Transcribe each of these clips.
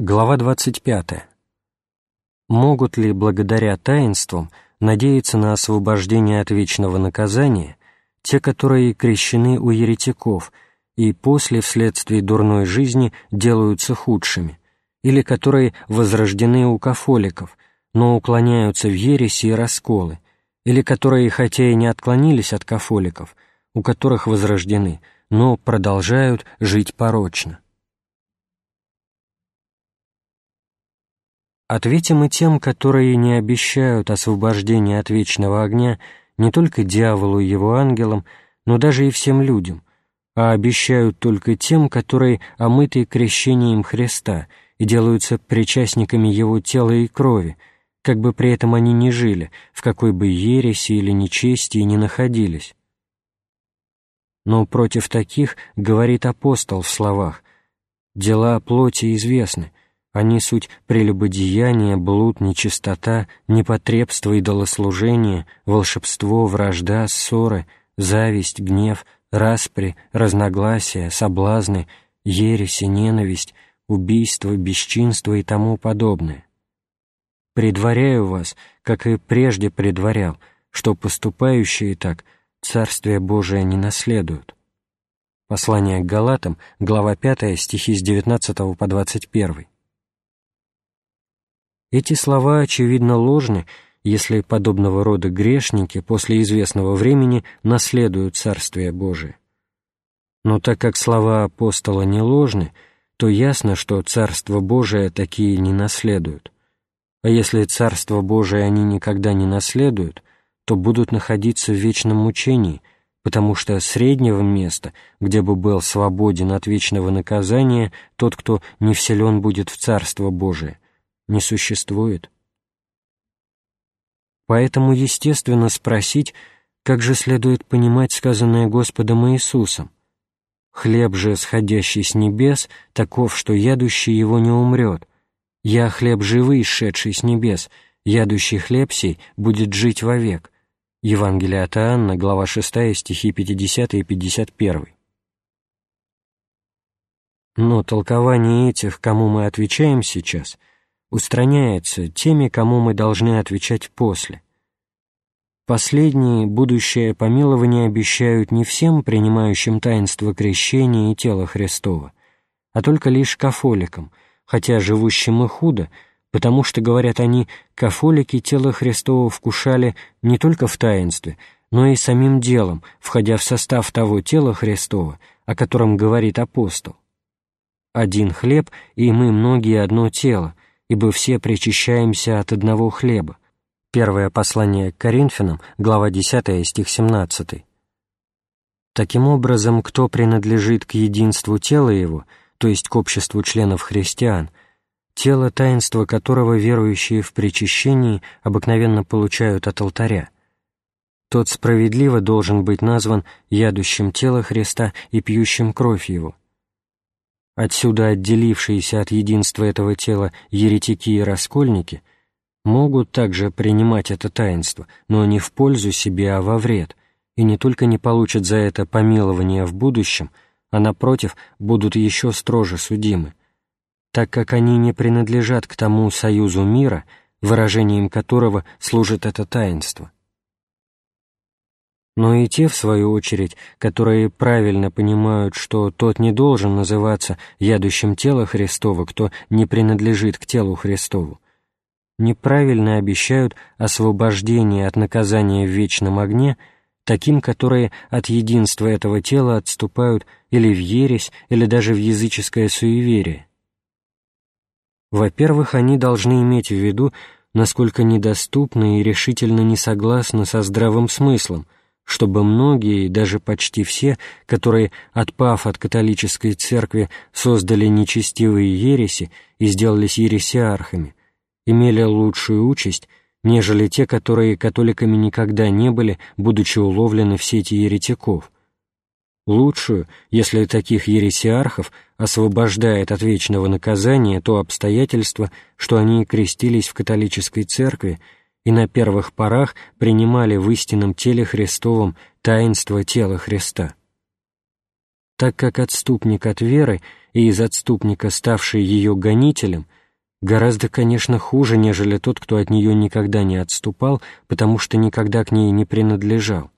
Глава 25. Могут ли благодаря таинствам надеяться на освобождение от вечного наказания те, которые крещены у еретиков и после вследствие дурной жизни делаются худшими, или которые возрождены у кафоликов, но уклоняются в ереси и расколы, или которые, хотя и не отклонились от кафоликов, у которых возрождены, но продолжают жить порочно? Ответим и тем, которые не обещают освобождения от вечного огня не только дьяволу и его ангелам, но даже и всем людям, а обещают только тем, которые омыты крещением Христа и делаются причастниками Его тела и крови, как бы при этом они ни жили, в какой бы ереси или нечестии ни находились. Но против таких говорит апостол в словах «Дела плоти известны, они суть прелюбодеяние, блуд, нечистота, непотребство, идолослужение, волшебство, вражда, ссоры, зависть, гнев, распри, разногласия, соблазны, ереси, ненависть, убийство, бесчинство и тому подобное. Предваряю вас, как и прежде предварял, что поступающие так Царствие Божие не наследуют. Послание к Галатам, глава 5, стихи с 19 по 21. Эти слова, очевидно, ложны, если подобного рода грешники после известного времени наследуют Царствие Божие. Но так как слова апостола не ложны, то ясно, что Царство Божие такие не наследуют. А если Царство Божие они никогда не наследуют, то будут находиться в вечном мучении, потому что среднего места, где бы был свободен от вечного наказания тот, кто не вселен будет в Царство Божие – не существует. Поэтому естественно спросить, как же следует понимать сказанное Господом Иисусом. «Хлеб же, сходящий с небес, таков, что ядущий его не умрет. Я хлеб живый, шедший с небес, ядущий хлеб сей будет жить вовек». Евангелие от Иоанна, глава 6, стихи 50 и 51. Но толкование этих, кому мы отвечаем сейчас, устраняется теми, кому мы должны отвечать после. Последние будущее помилование обещают не всем принимающим таинство крещения и тела Христова, а только лишь кафоликам, хотя живущим и худо, потому что, говорят они, кафолики тело Христова вкушали не только в таинстве, но и самим делом, входя в состав того тела Христова, о котором говорит апостол. «Один хлеб, и мы многие одно тело, ибо все причащаемся от одного хлеба». Первое послание к Коринфянам, глава 10, стих 17. Таким образом, кто принадлежит к единству тела его, то есть к обществу членов христиан, тело таинства которого верующие в причащении обыкновенно получают от алтаря, тот справедливо должен быть назван ядущим тело Христа и пьющим кровь его – Отсюда отделившиеся от единства этого тела еретики и раскольники могут также принимать это таинство, но не в пользу себе, а во вред, и не только не получат за это помилование в будущем, а, напротив, будут еще строже судимы, так как они не принадлежат к тому союзу мира, выражением которого служит это таинство но и те, в свою очередь, которые правильно понимают, что тот не должен называться ядущим тело Христова, кто не принадлежит к телу Христову, неправильно обещают освобождение от наказания в вечном огне таким, которые от единства этого тела отступают или в ересь, или даже в языческое суеверие. Во-первых, они должны иметь в виду, насколько недоступны и решительно не согласны со здравым смыслом – чтобы многие, даже почти все, которые, отпав от католической церкви, создали нечестивые ереси и сделались ересиархами, имели лучшую участь, нежели те, которые католиками никогда не были, будучи уловлены в сети еретиков. Лучшую, если таких ересиархов освобождает от вечного наказания то обстоятельство, что они крестились в католической церкви и на первых порах принимали в истинном теле Христовом таинство тела Христа. Так как отступник от веры и из отступника, ставший ее гонителем, гораздо, конечно, хуже, нежели тот, кто от нее никогда не отступал, потому что никогда к ней не принадлежал.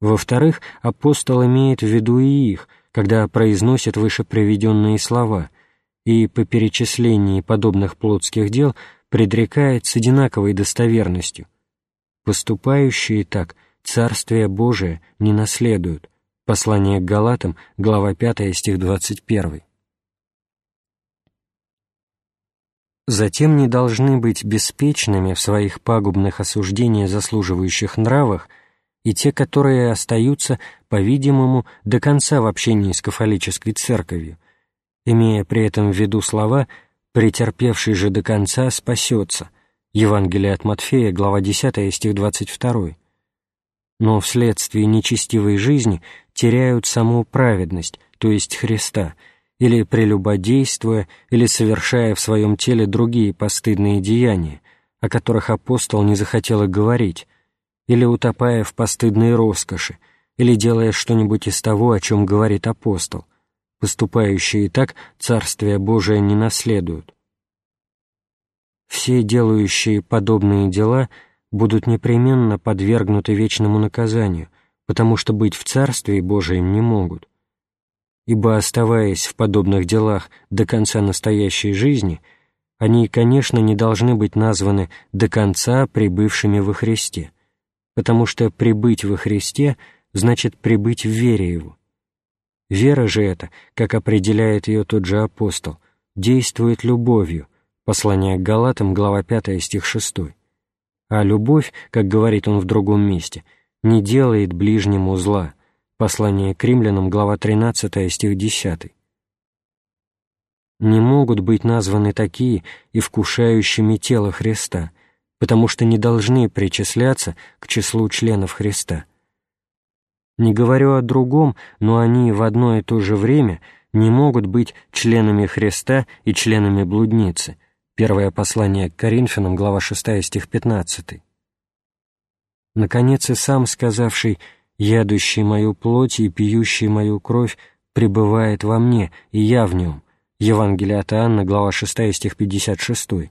Во-вторых, апостол имеет в виду и их, когда произносит выше приведенные слова, и по перечислении подобных плотских дел предрекает с одинаковой достоверностью. Поступающие так Царствие Божие не наследуют. Послание к Галатам, глава 5, стих 21. Затем не должны быть беспечными в своих пагубных осуждениях заслуживающих нравах и те, которые остаются, по-видимому, до конца в общении с кафолической церковью, имея при этом в виду слова «претерпевший же до конца спасется» Евангелие от Матфея, глава 10, стих 22 но вследствие нечестивой жизни теряют саму праведность, то есть Христа, или прелюбодействуя, или совершая в своем теле другие постыдные деяния, о которых апостол не захотел и говорить, или утопая в постыдной роскоши, или делая что-нибудь из того, о чем говорит апостол. Поступающие так Царствие Божие не наследуют. Все делающие подобные дела — будут непременно подвергнуты вечному наказанию, потому что быть в Царстве Божием не могут. Ибо, оставаясь в подобных делах до конца настоящей жизни, они, конечно, не должны быть названы до конца прибывшими во Христе, потому что прибыть во Христе значит прибыть в вере Его. Вера же эта, как определяет ее тот же апостол, действует любовью, послание к Галатам, глава 5, стих 6 а любовь, как говорит он в другом месте, не делает ближнему зла. Послание к римлянам, глава 13, стих 10. Не могут быть названы такие и вкушающими тело Христа, потому что не должны причисляться к числу членов Христа. Не говорю о другом, но они в одно и то же время не могут быть членами Христа и членами блудницы, Первое послание к Коринфянам, глава 6, стих 15. Наконец, и сам сказавший «ядущий мою плоть и пьющий мою кровь пребывает во мне, и я в нем» Евангелие от Иоанна, глава 6, стих 56,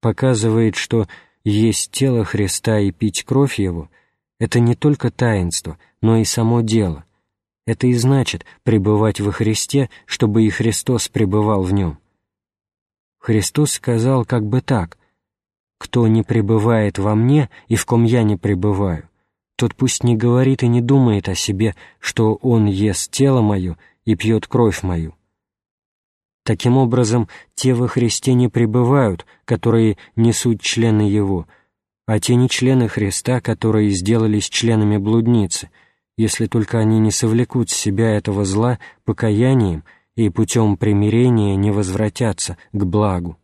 показывает, что есть тело Христа и пить кровь Его — это не только таинство, но и само дело. Это и значит пребывать во Христе, чтобы и Христос пребывал в нем. Христос сказал как бы так «Кто не пребывает во мне и в ком я не пребываю, тот пусть не говорит и не думает о себе, что он ест тело мое и пьет кровь мою». Таким образом, те во Христе не пребывают, которые несут члены Его, а те не члены Христа, которые сделались членами блудницы, если только они не совлекут с себя этого зла покаянием – и путем примирения не возвратятся к благу.